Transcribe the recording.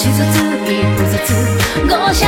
少しずつ一歩ずつゴーシ